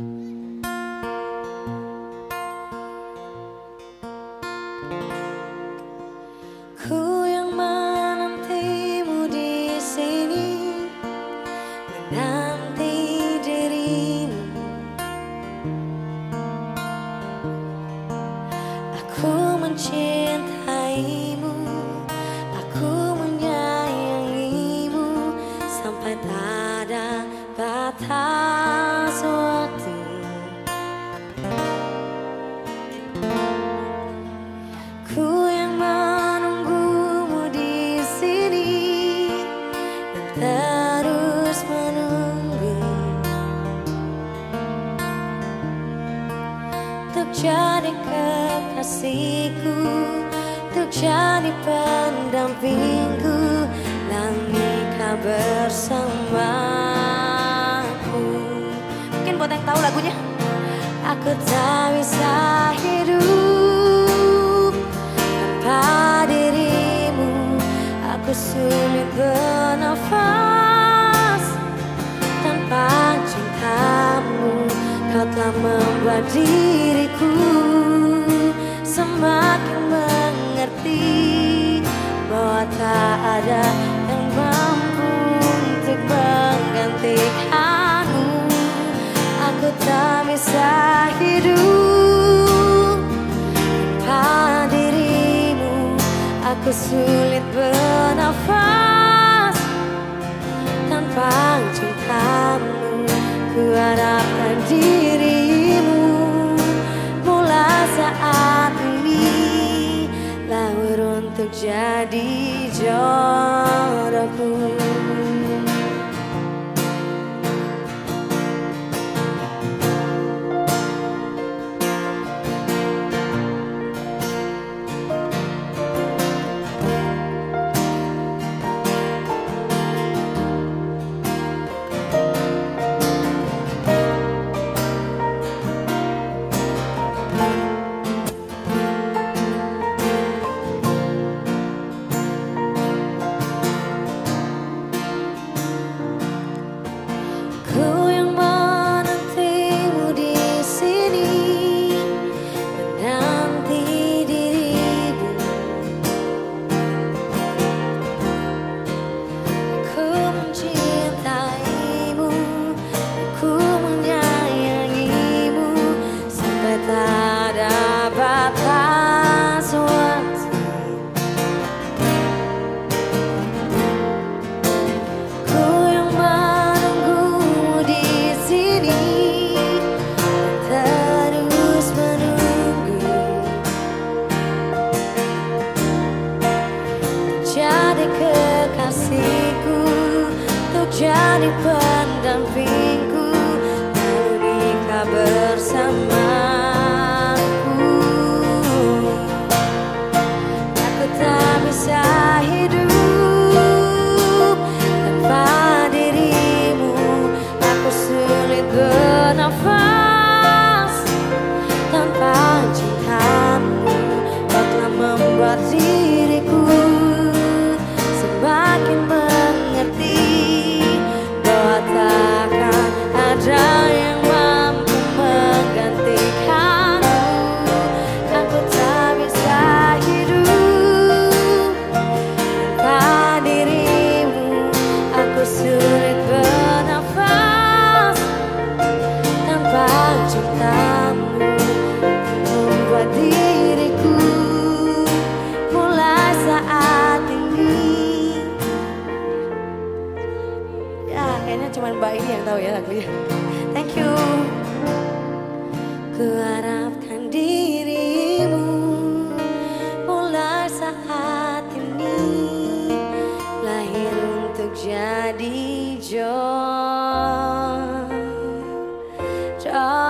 Ku yang menantimu di sini Menanti dirimu. Aku mencintaimu Aku menyayangimu Sampai tak ada batas jadi kekasihku, untuk jadi pendampingku, dan nikah bersamaku. Mungkin buat yang tahu lagunya, aku tak bisa hidup tanpa dirimu. Aku sulit bernafas Kau telah membuat diriku Semakin mengerti Bahwa tak ada yang mampu Untuk menggantikanmu Aku. Tak bisa hidup. Tanpa dirimu Aku sulit bernafas. Tanpa cintamu Ku harapkan dirimu jadi jodohku jadi pendampingku menikah bersamaku ini yang tahu ya lagunya. Thank you. Kuharapkan dirimu mulai saat ini lahir untuk jadi John. John.